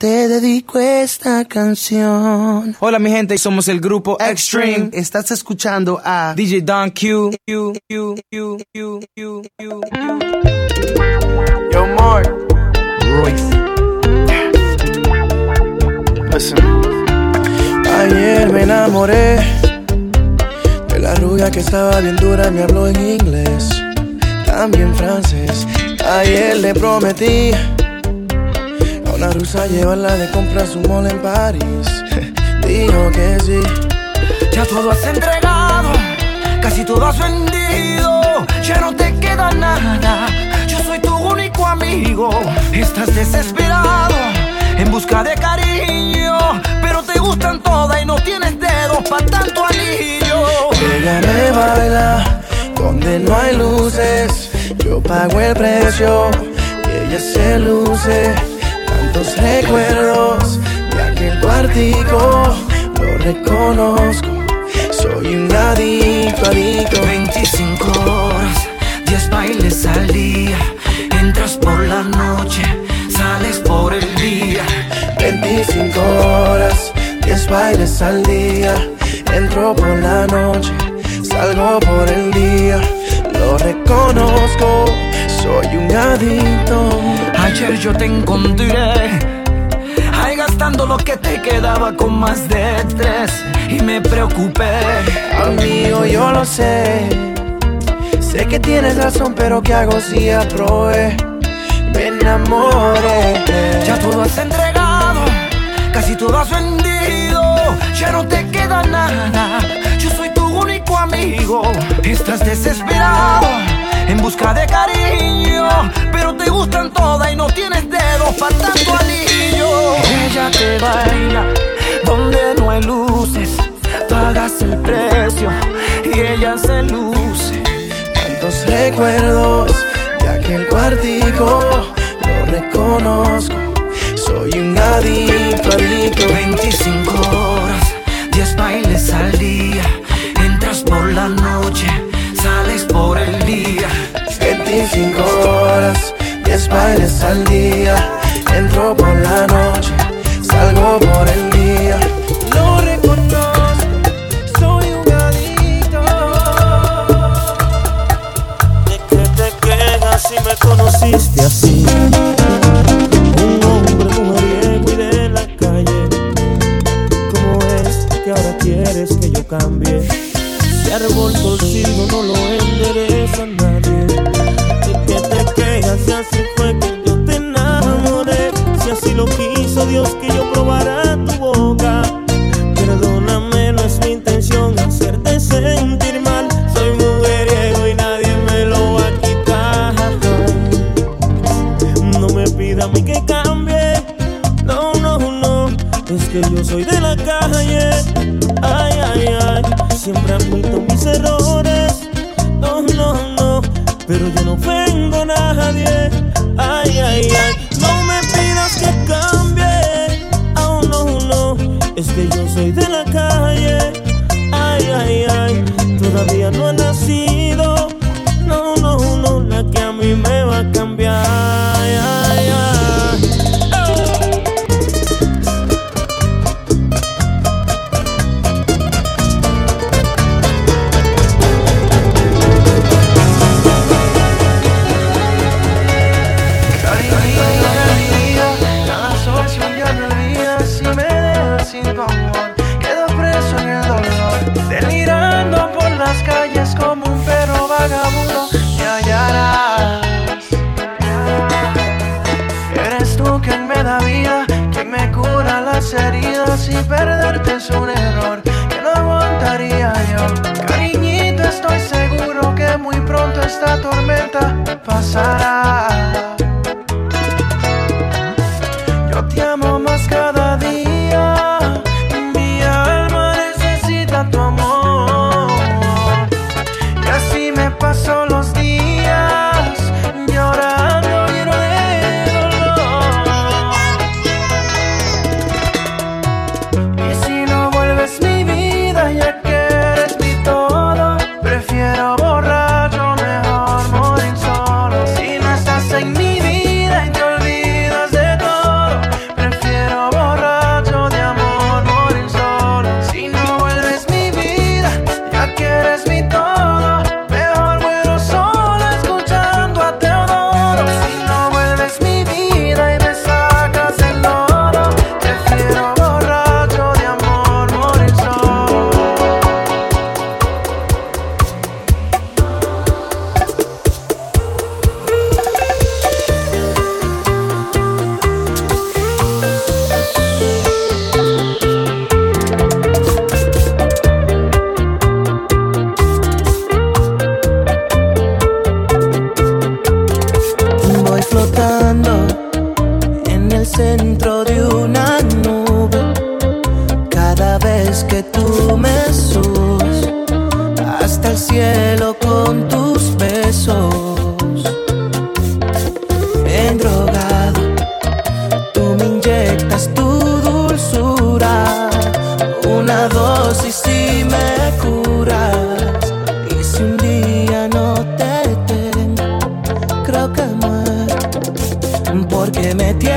te dedico esta canción. Hola mi gente, somos el grupo Extreme. Estás escuchando a DJ Don Q. Q, Q, Q, Q, Q, Q, Yo, Mark. Royce. Listen. Ayer me enamoré de la rubia que estaba bien dura, me habló en inglés, también francés. Ayer le prometí una rusa llevarla de compras un mall en París. Dijo que sí. Ya todo has entregado, casi todo has vendido, ya no te queda nada. Yo soy tu único amigo, estás desesperado en busca de cariño, pero te gustan todas y no tienes dedos para tanto anillo. Ella me baila donde no hay luces, yo pago el precio ella se luce. Recuerdos de aquel cuartico, lo reconozco. Soy un adicto, adicto. 25 horas, 10 bailes al día. Entras por la noche, sales por el día. 25 horas, 10 bailes al día. Entro por la noche, salgo por el día. Lo reconozco, soy un adicto. Ayer yo te encontré, ahí gastando lo que te quedaba con más de tres. Y me preocupé. Amigo, yo lo sé. Sé que tienes razón, pero ¿qué hago si aprobé? Me enamoré. Ya todo has entregado, casi todo has vendido, ya no te queda nada. Yo soy tu único amigo, estás desesperado en busca de cariño, pero te gustan todas y no tienes dedos para tanto anillo. Ella te baila donde no hay luces, pagas el precio y ella se luce. Tantos recuerdos de aquel cuartico, lo reconozco. Soy un adicto, adicto. 25 horas, 10 bailes al día. Entras por la noche, día. 25 horas, 10 bailes al día. Entro por la noche, salgo por el día. Lo reconozco, soy un adicto. ¿De qué te quejas si me conociste así? Un hombre mujeriego y de la calle. ¿Cómo es que ahora quieres que yo cambie? Árbol torcido no lo endereza Dios que yo probara tu boca. Perdóname, no es mi intención hacerte sentir mal. Soy mujeriego y nadie me lo va a quitar. No me pida a mí que cambie. No, no, no. Es que yo soy de la calle. Ay, ay, ay. Siempre admito mis errores. No, no, no. Pero yo no ofendo a nadie. Ay, ay, ay. Que yo soy de la calle. Ay, ay, ay. Todavía no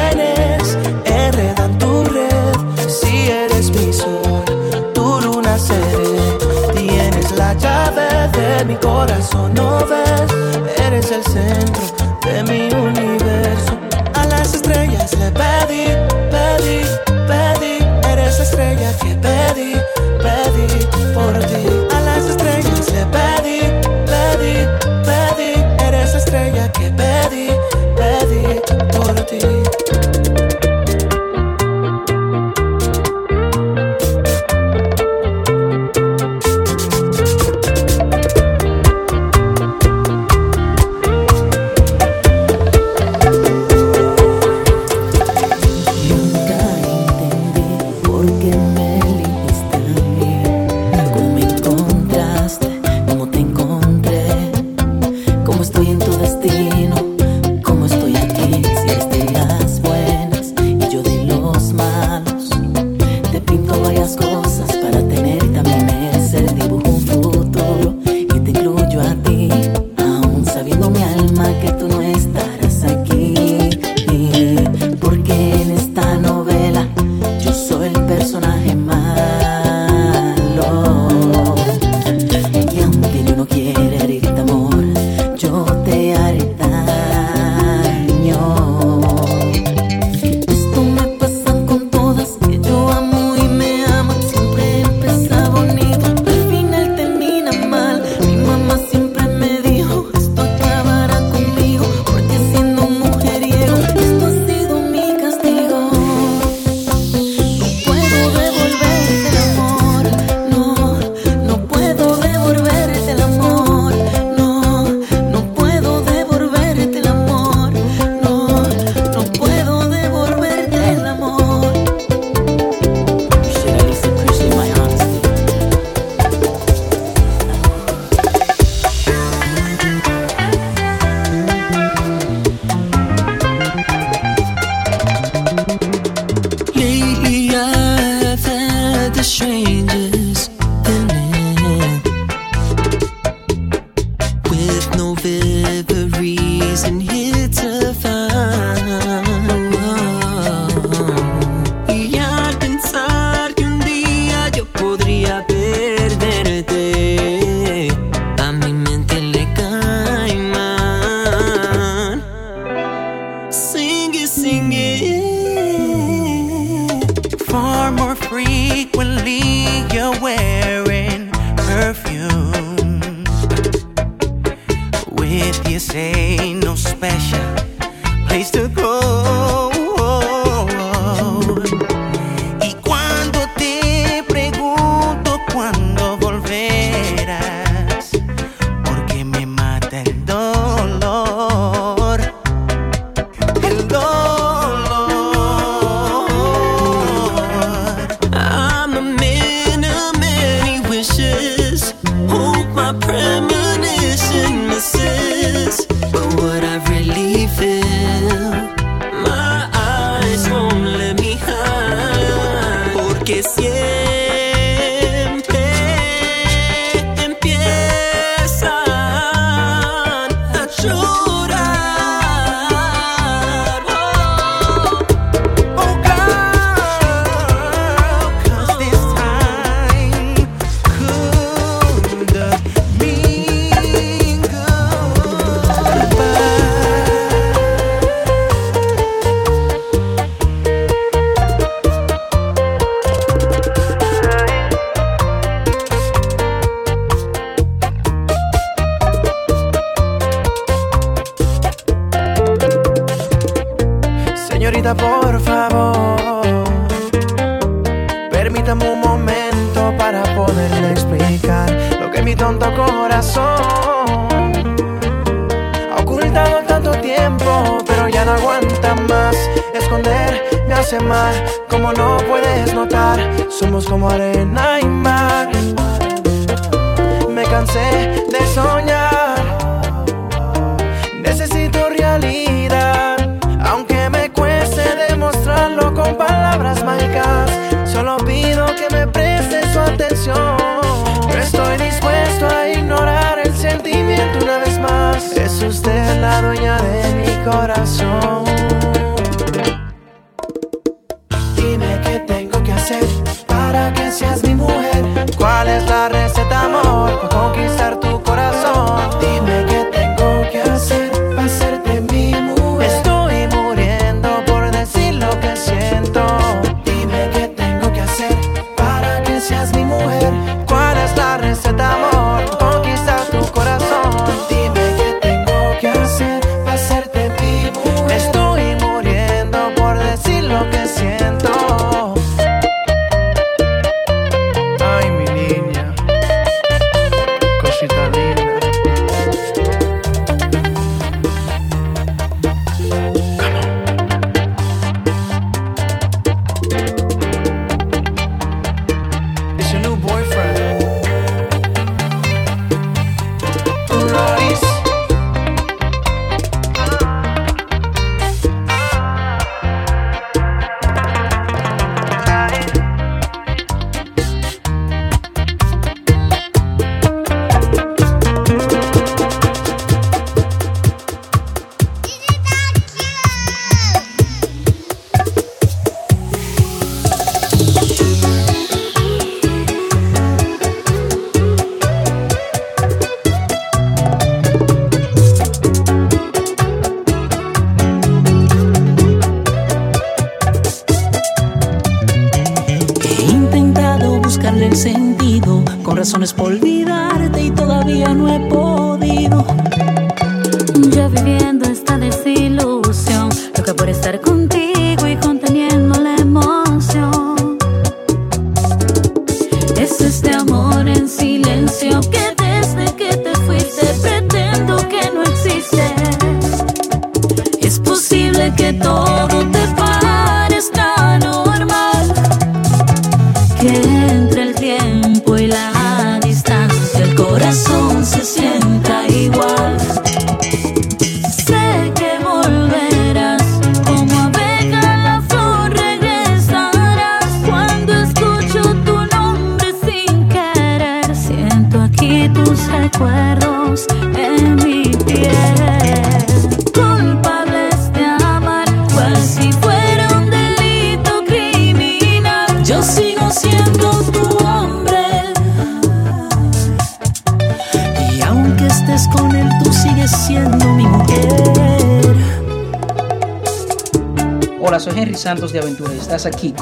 tienes, enredan tu red. Si eres mi sol, tu luna seré. Tienes la llave de mi corazón, no ves. Eres el centro de mi universo. A las estrellas le pedí, pedí, pedí. Eres la estrella que pedí.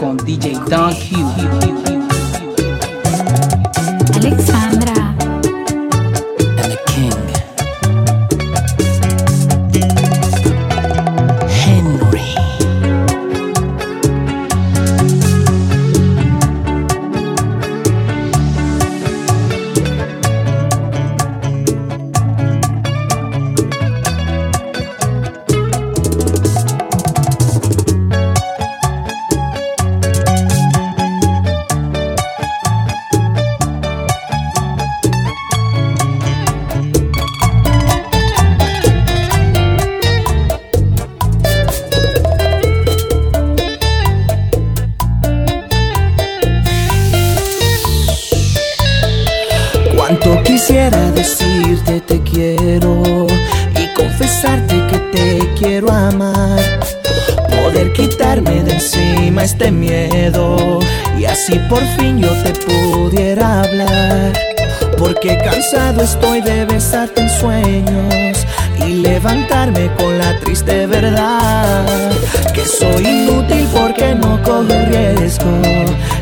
on DJ Don Q. pudiera hablar. Porque cansado estoy de besarte en sueños y levantarme con la triste verdad que soy inútil porque no cojo riesgo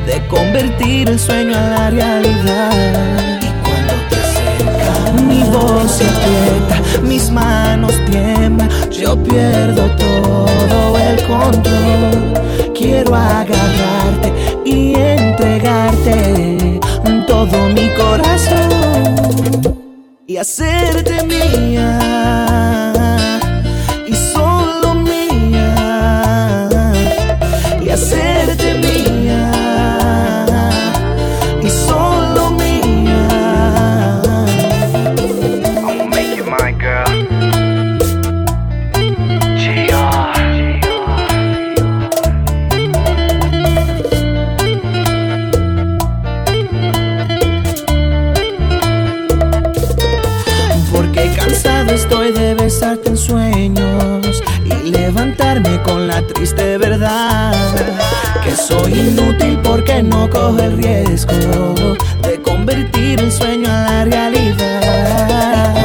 de convertir el sueño a la realidad. hacerte mía. porque no cojo el riesgo de convertir el sueño a la realidad.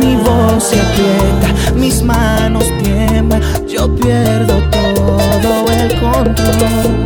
Mi voz se aprieta, mis manos tiemblan, yo pierdo todo el control.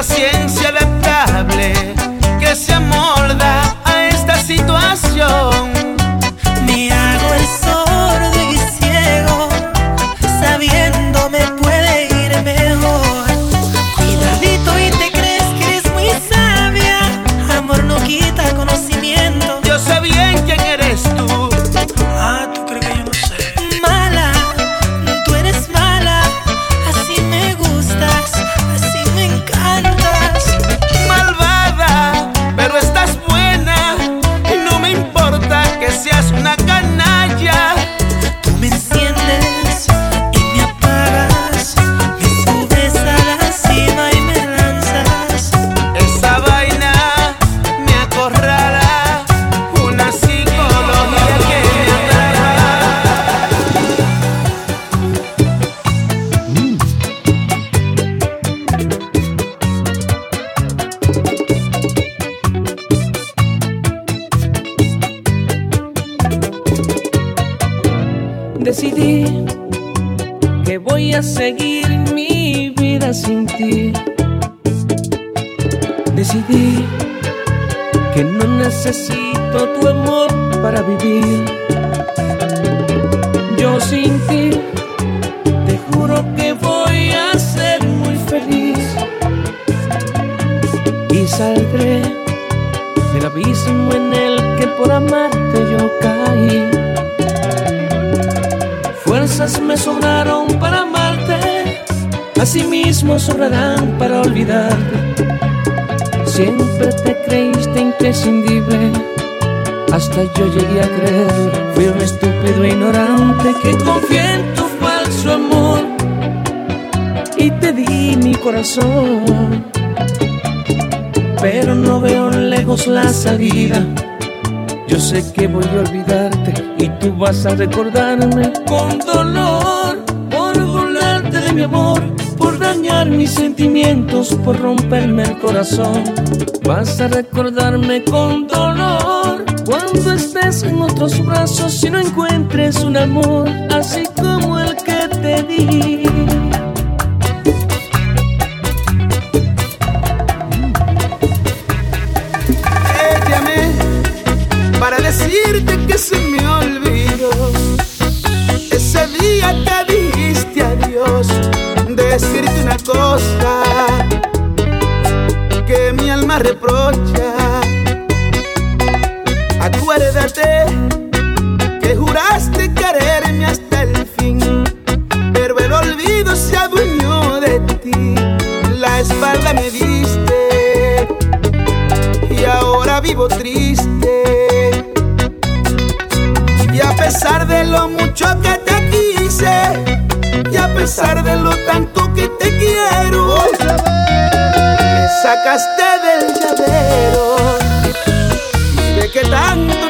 paciencia. Y saldré del abismo en el que por amarte yo caí. Fuerzas me sobraron para amarte, asimismo sobrarán para olvidarte. Siempre te creíste imprescindible, hasta yo llegué a creer. Fui un estúpido e ignorante que confié en tu falso amor y te di mi corazón. Pero no veo lejos la salida. Yo sé que voy a olvidarte y tú vas a recordarme con dolor por burlarte de mi amor, por dañar mis sentimientos, por romperme el corazón. Vas a recordarme con dolor cuando estés en otros brazos y no encuentres un amor así como el que te di. Reprocha. Acuérdate que juraste quererme hasta el fin, pero el olvido se adueñó de ti. La espalda me diste y ahora vivo triste. Y a pesar de lo mucho que te quise, y a pesar de lo tanto sacaste del llavero. De que tanto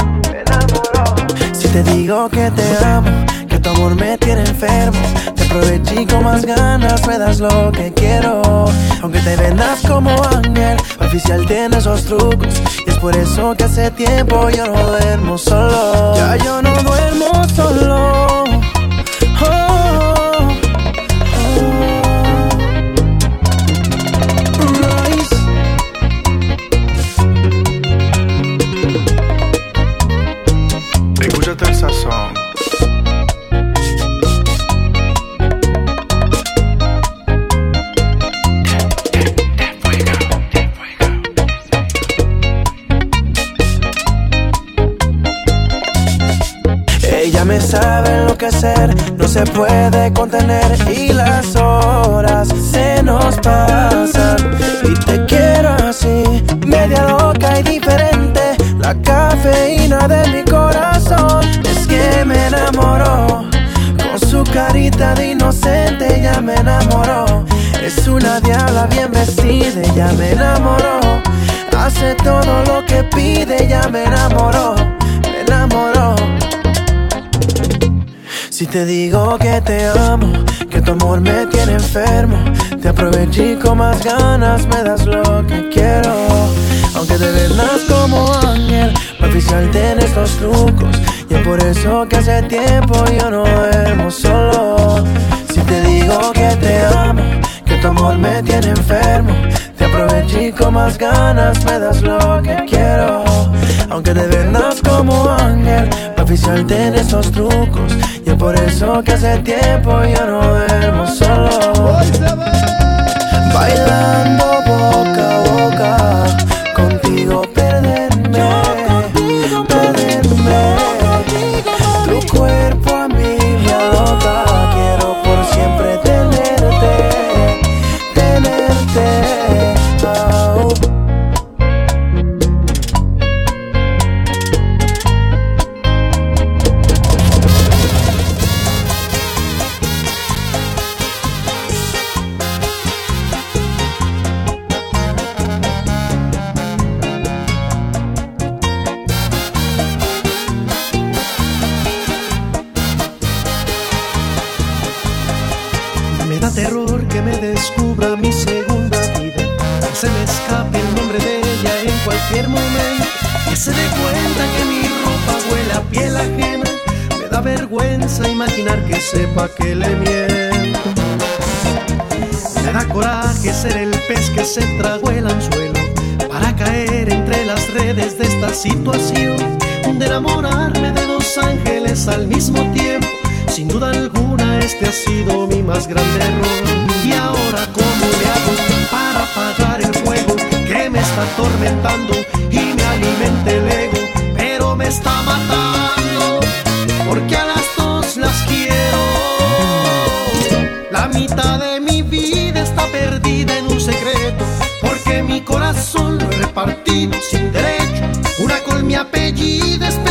Te digo que te amo, que tu amor me tiene enfermo, te aproveché con más ganas, me das lo que quiero. Aunque te vendas como ángel, oficial tiene esos trucos. Y es por eso que hace tiempo yo no duermo solo. Ya yo no duermo solo. Me sabe enloquecer, no se puede contener y las horas se nos pasan. Y te quiero así, media loca y diferente, la cafeína de mi corazón. Es que me enamoró, con su carita de inocente ya me enamoró. Es una diabla bien vestida, ya me enamoró. Hace todo lo que pide, ya me enamoró, me enamoró. Te digo que te amo, que tu amor me tiene enfermo, te aproveché con más ganas, me das lo que quiero. Aunque te vendas como ángel, oficial tiene estos trucos. Y es por eso que hace tiempo yo no duermo solo. Si te digo que te amo, que tu amor me tiene enfermo, te aproveché con más ganas, me das lo que quiero. Aunque te vendas como ángel, oficial tiene esos trucos. Por eso que hace tiempo yo no duermo solo. Bailando terror que me descubra mi segunda vida. Se me escape el nombre de ella en cualquier momento. Que se dé cuenta que mi ropa huele a piel ajena. Me da vergüenza imaginar que sepa que le miento. Me da coraje ser el pez que se tragó el anzuelo. Para caer entre las redes de esta situación. De enamorarme de dos ángeles al mismo tiempo. Sin duda alguna este ha sido mi más grande error. Y ahora cómo le hago para apagar el fuego que me está atormentando y me alimenta el ego, pero me está matando porque a las dos las quiero. La mitad de mi vida está perdida en un secreto porque mi corazón lo he repartido sin derecho. Una con mi apellido esperando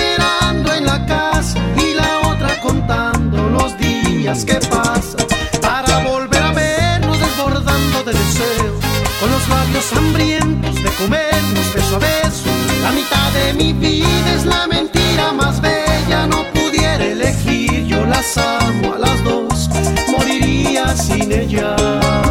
días que pasan para volver a vernos desbordando de deseo con los labios hambrientos de comernos beso a beso. La mitad de mi vida es la mentira más bella, no pudiera elegir, yo las amo a las dos, moriría sin ella.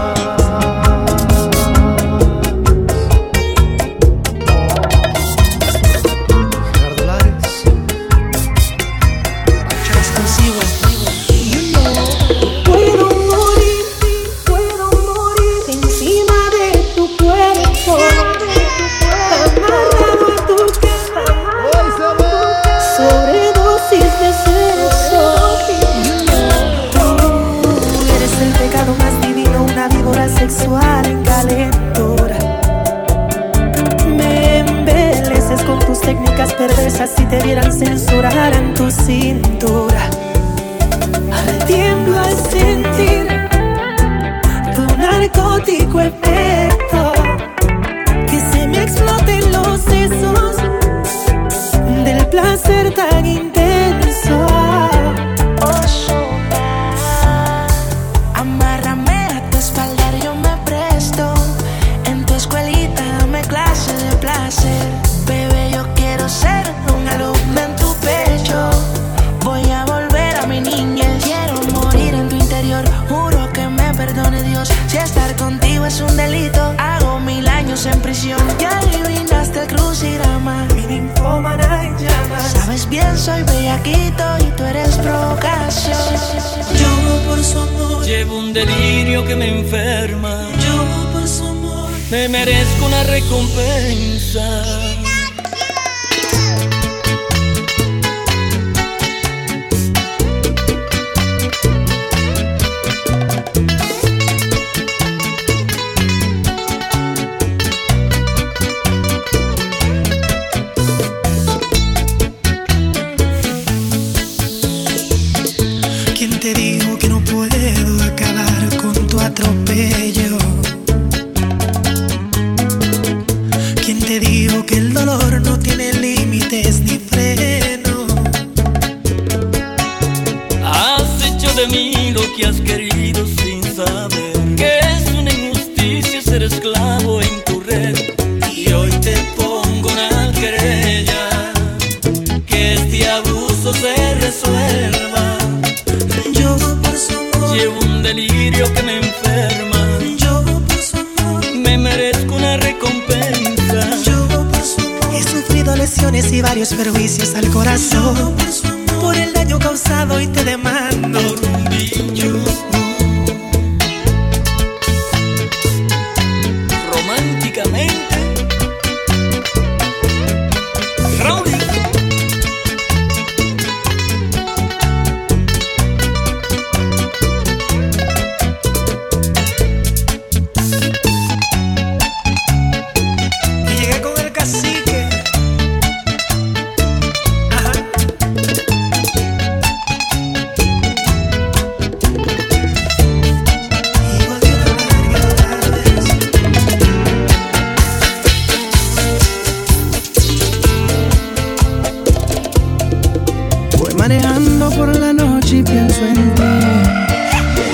Manejando por la noche y pienso en ti.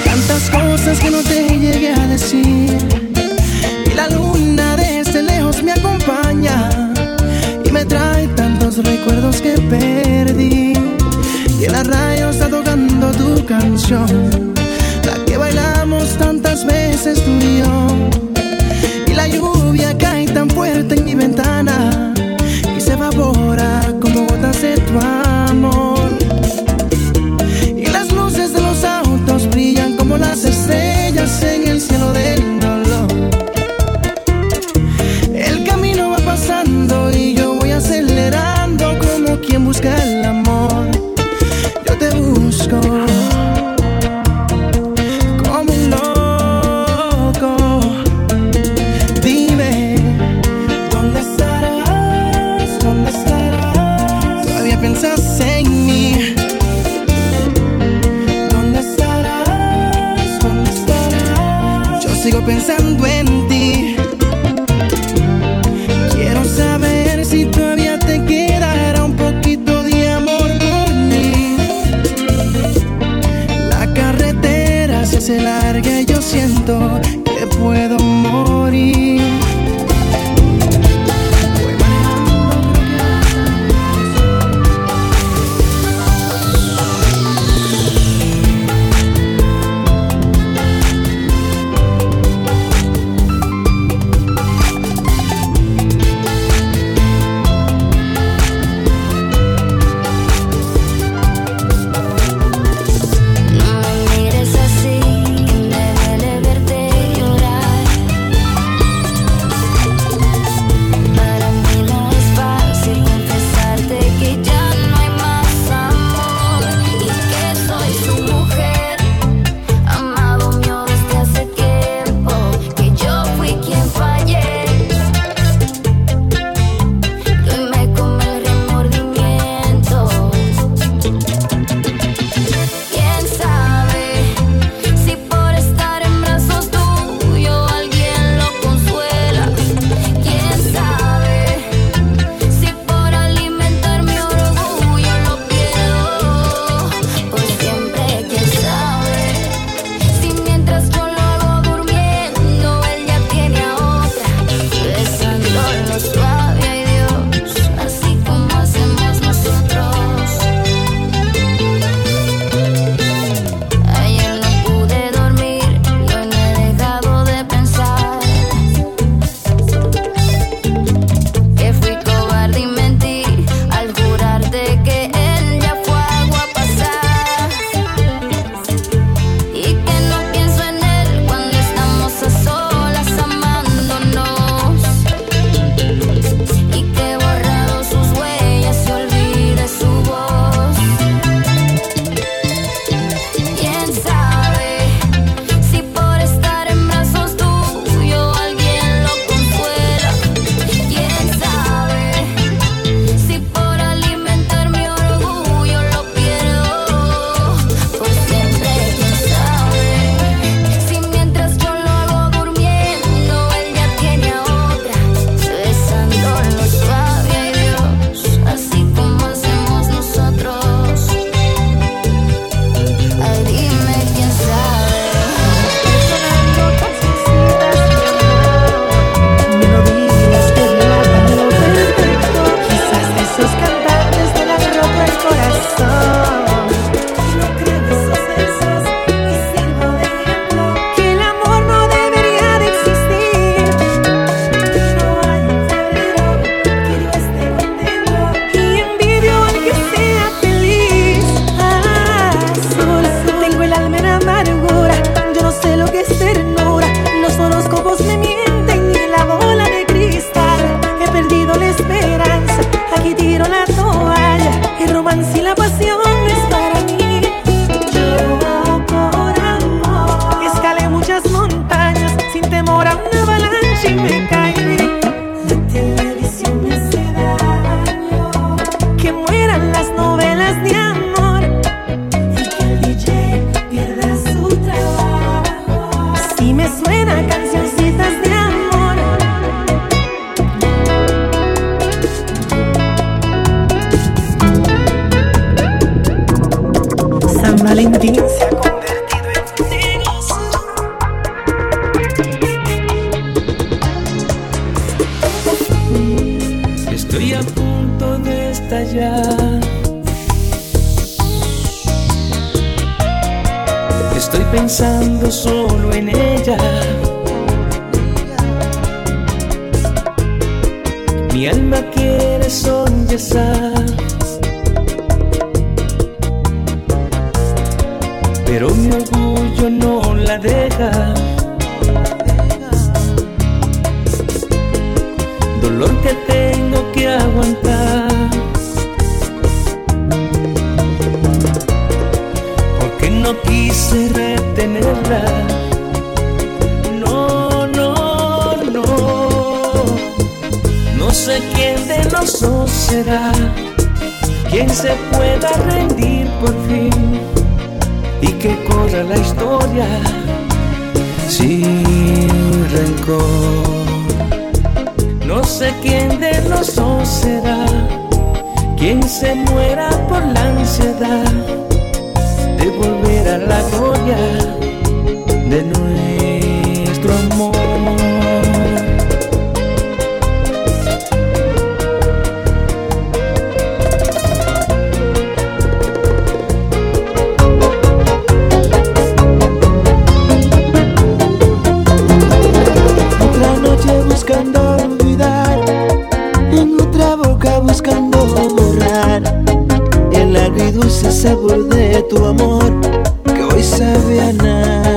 Tantas cosas que no te llegué a decir. Y la luna desde este lejos me acompaña y me trae tantos recuerdos que perdí. Y el arrayo está tocando tu canción. ahora una avalancha y sé quién de los dos será quien se muera por la ansiedad de volver a la gloria. sabor de tu amor que hoy sabe a nada.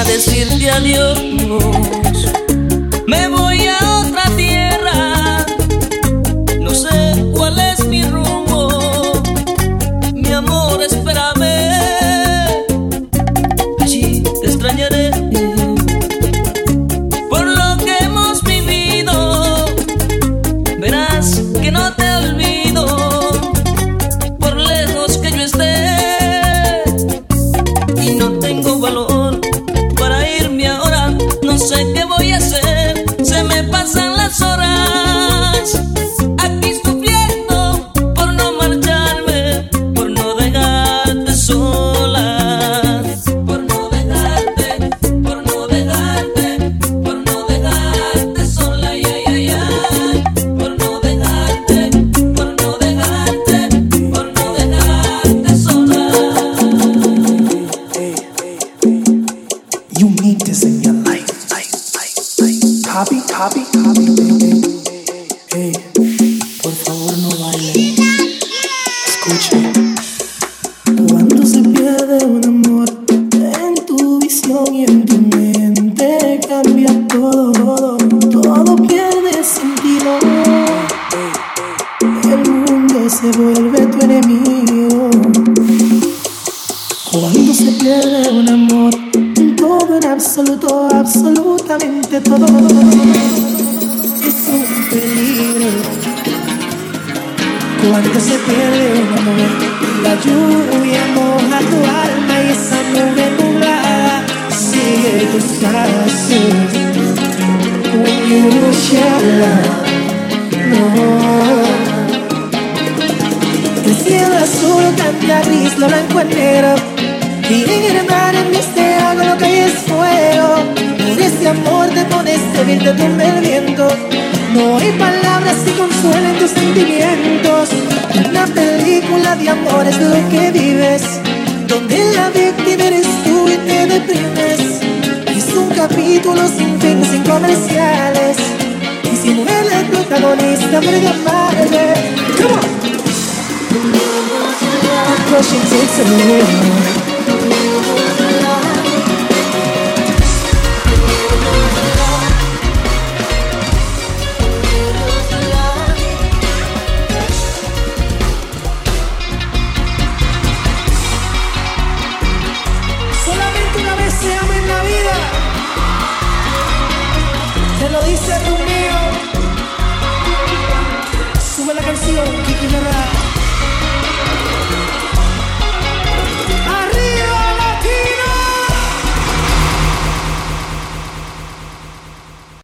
A decirte adiós. Me voy a otra tierra, no sé absoluto, absolutamente todo es un peligro. Cuando se pierde un amor, la lluvia moja tu alma y esa nube nublada sigue tus pasos. When you no. El cielo azul cambia gris, lo blanco en negro Y en el mar en de agua lo que es fuego. Por ese amor te pones débil, te tumba el viento. No hay palabras que consuelen tus sentimientos. Una película de amor es lo que vives. Donde la víctima eres tú y te deprimes. Es un capítulo sin fin, sin comerciales. Y si muere el protagonista por llamarle Come on!